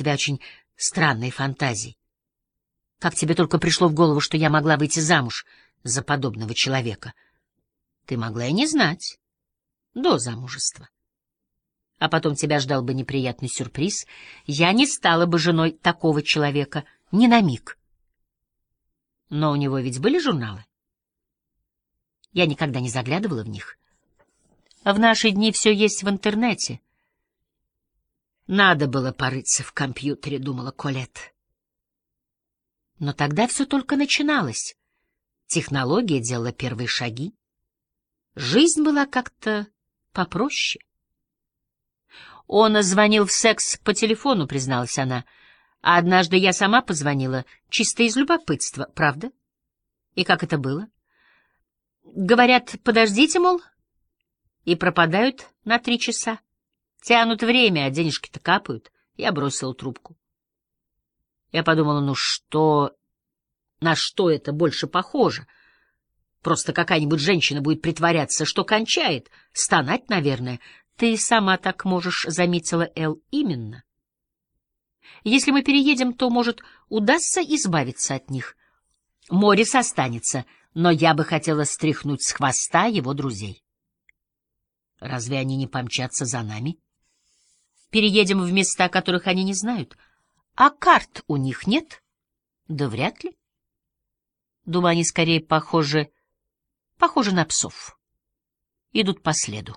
тебя очень странные фантазии. Как тебе только пришло в голову, что я могла выйти замуж за подобного человека? Ты могла и не знать. До замужества. А потом тебя ждал бы неприятный сюрприз. Я не стала бы женой такого человека ни на миг. Но у него ведь были журналы? Я никогда не заглядывала в них. В наши дни все есть в интернете. Надо было порыться в компьютере, думала Колет. Но тогда все только начиналось. Технология делала первые шаги. Жизнь была как-то попроще. Он звонил в секс по телефону, призналась она. А однажды я сама позвонила, чисто из любопытства, правда? И как это было? Говорят, подождите, мол, и пропадают на три часа. Тянут время, а денежки-то капают. Я бросила трубку. Я подумала, ну что... На что это больше похоже? Просто какая-нибудь женщина будет притворяться, что кончает. Стонать, наверное. Ты сама так можешь, — заметила Эл, — именно. Если мы переедем, то, может, удастся избавиться от них. Морис останется, но я бы хотела стряхнуть с хвоста его друзей. Разве они не помчатся за нами? Переедем в места, которых они не знают. А карт у них нет? Да вряд ли. Думаю, они скорее похожи... похожи на псов. Идут по следу.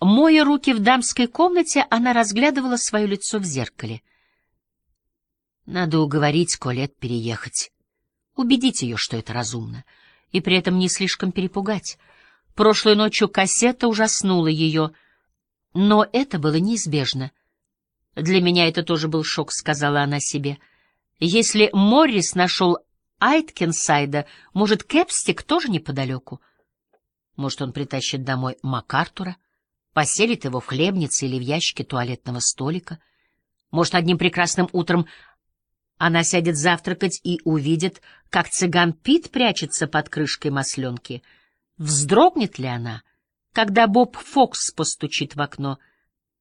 Моя руки в дамской комнате, она разглядывала свое лицо в зеркале. Надо уговорить Колет переехать. Убедить ее, что это разумно, и при этом не слишком перепугать. Прошлой ночью кассета ужаснула ее, но это было неизбежно. Для меня это тоже был шок, сказала она себе. Если Моррис нашел Айткинсайда, может, Кэпстик тоже неподалеку? Может, он притащит домой МакАртура? поселит его в хлебнице или в ящике туалетного столика. Может, одним прекрасным утром она сядет завтракать и увидит, как цыган Пит прячется под крышкой масленки. Вздрогнет ли она, когда Боб Фокс постучит в окно?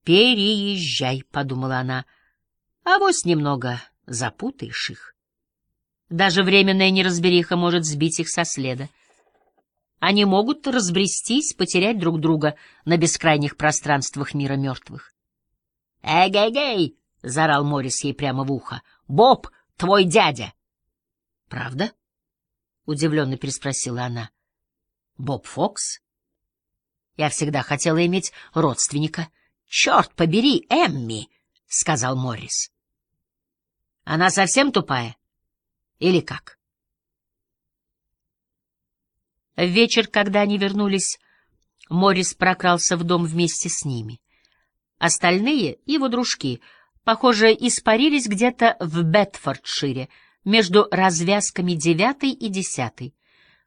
«Переезжай», — подумала она, — «а вось немного запутаешь их». Даже временная неразбериха может сбить их со следа. Они могут разбрестись, потерять друг друга на бескрайних пространствах мира мертвых. «Эгей-гей!» — заорал Моррис ей прямо в ухо. «Боб, твой дядя!» «Правда?» — удивленно переспросила она. «Боб Фокс?» «Я всегда хотела иметь родственника». «Черт побери, Эмми!» — сказал Моррис. «Она совсем тупая? Или как?» В вечер, когда они вернулись, Морис прокрался в дом вместе с ними. Остальные, его дружки, похоже, испарились где-то в Бетфордшире, между развязками девятой и десятой.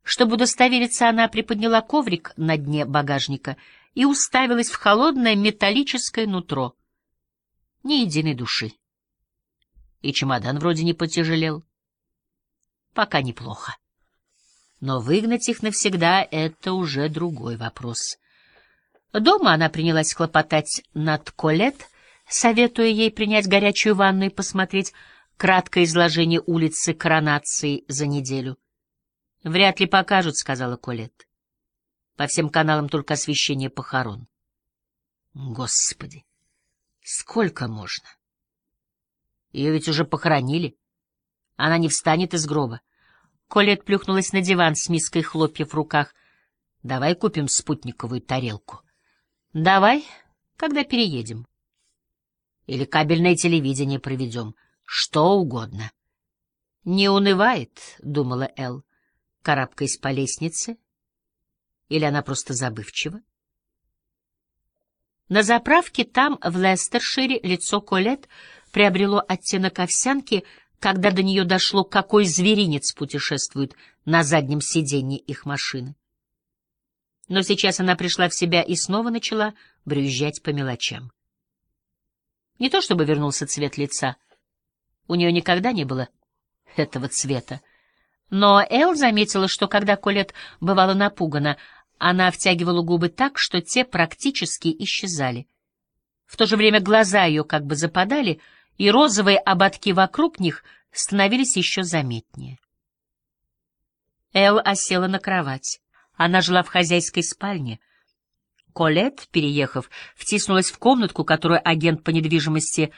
Чтобы удостовериться, она приподняла коврик на дне багажника и уставилась в холодное металлическое нутро. Ни единой души. И чемодан вроде не потяжелел. Пока неплохо. Но выгнать их навсегда — это уже другой вопрос. Дома она принялась хлопотать над Колет, советуя ей принять горячую ванну и посмотреть краткое изложение улицы Коронации за неделю. «Вряд ли покажут», — сказала Колет. «По всем каналам только освещение похорон». «Господи, сколько можно?» Ее ведь уже похоронили. Она не встанет из гроба. Колет плюхнулась на диван с миской хлопьев в руках. «Давай купим спутниковую тарелку». «Давай, когда переедем». «Или кабельное телевидение проведем. Что угодно». «Не унывает», — думала Эл, карабкаясь по лестнице. Или она просто забывчива? На заправке там, в Лестершире, лицо Колет приобрело оттенок овсянки — когда до нее дошло, какой зверинец путешествует на заднем сиденье их машины. Но сейчас она пришла в себя и снова начала брюзжать по мелочам. Не то чтобы вернулся цвет лица. У нее никогда не было этого цвета. Но Эл заметила, что когда Колет бывала напугана, она втягивала губы так, что те практически исчезали. В то же время глаза ее как бы западали, и розовые ободки вокруг них становились еще заметнее. Эл осела на кровать. Она жила в хозяйской спальне. Колет, переехав, втиснулась в комнатку, которую агент по недвижимости,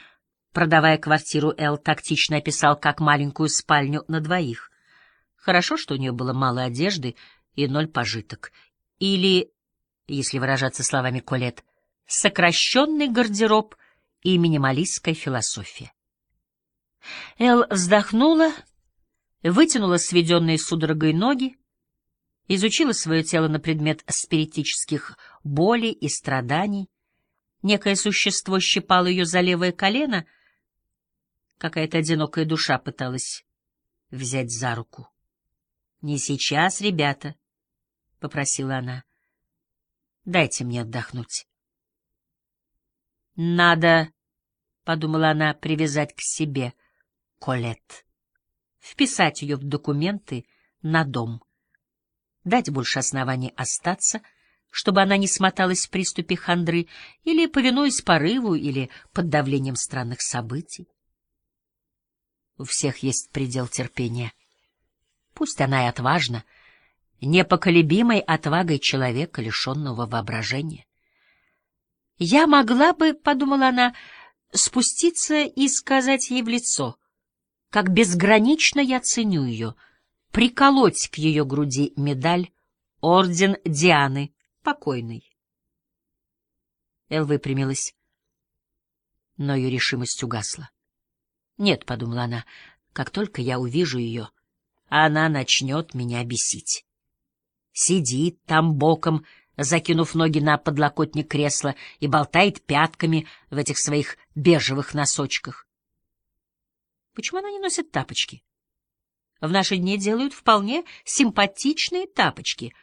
продавая квартиру, Эл тактично описал как маленькую спальню на двоих. Хорошо, что у нее было мало одежды и ноль пожиток. Или, если выражаться словами Колет, сокращенный гардероб и минималистская философия. Эл вздохнула, вытянула сведенные судорогой ноги, изучила свое тело на предмет спиритических болей и страданий. Некое существо щипало ее за левое колено, какая-то одинокая душа пыталась взять за руку. — Не сейчас, ребята, — попросила она. — Дайте мне отдохнуть. — Надо, — подумала она, — привязать к себе Колет, вписать ее в документы на дом дать больше оснований остаться, чтобы она не смоталась в приступе хандры или, повинуясь порыву, или под давлением странных событий. У всех есть предел терпения. Пусть она и отважна, непоколебимой отвагой человека, лишенного воображения. «Я могла бы, — подумала она, — спуститься и сказать ей в лицо, как безгранично я ценю ее — приколоть к ее груди медаль Орден Дианы, покойной. Эл выпрямилась, но ее решимость угасла. «Нет», — подумала она, — «как только я увижу ее, она начнет меня бесить». Сидит там боком, закинув ноги на подлокотник кресла и болтает пятками в этих своих бежевых носочках. Почему она не носит тапочки? В наши дни делают вполне симпатичные тапочки.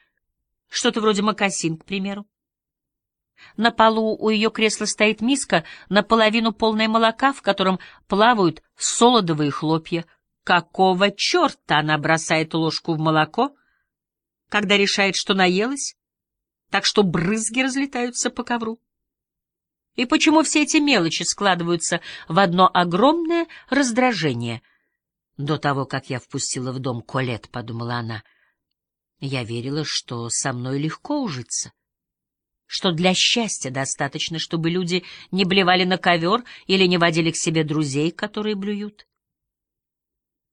Что-то вроде мокасин, к примеру. На полу у ее кресла стоит миска, наполовину полная молока, в котором плавают солодовые хлопья. Какого черта она бросает ложку в молоко, когда решает, что наелась, так что брызги разлетаются по ковру? И почему все эти мелочи складываются в одно огромное раздражение — до того, как я впустила в дом Колет, подумала она, я верила, что со мной легко ужиться, что для счастья достаточно, чтобы люди не блевали на ковер или не водили к себе друзей, которые блюют.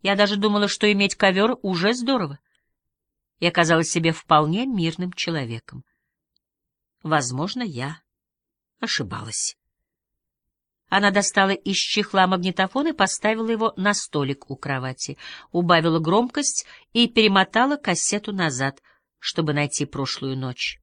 Я даже думала, что иметь ковер уже здорово. Я казалась себе вполне мирным человеком. Возможно, я ошибалась. Она достала из чехла магнитофон и поставила его на столик у кровати, убавила громкость и перемотала кассету назад, чтобы найти прошлую ночь.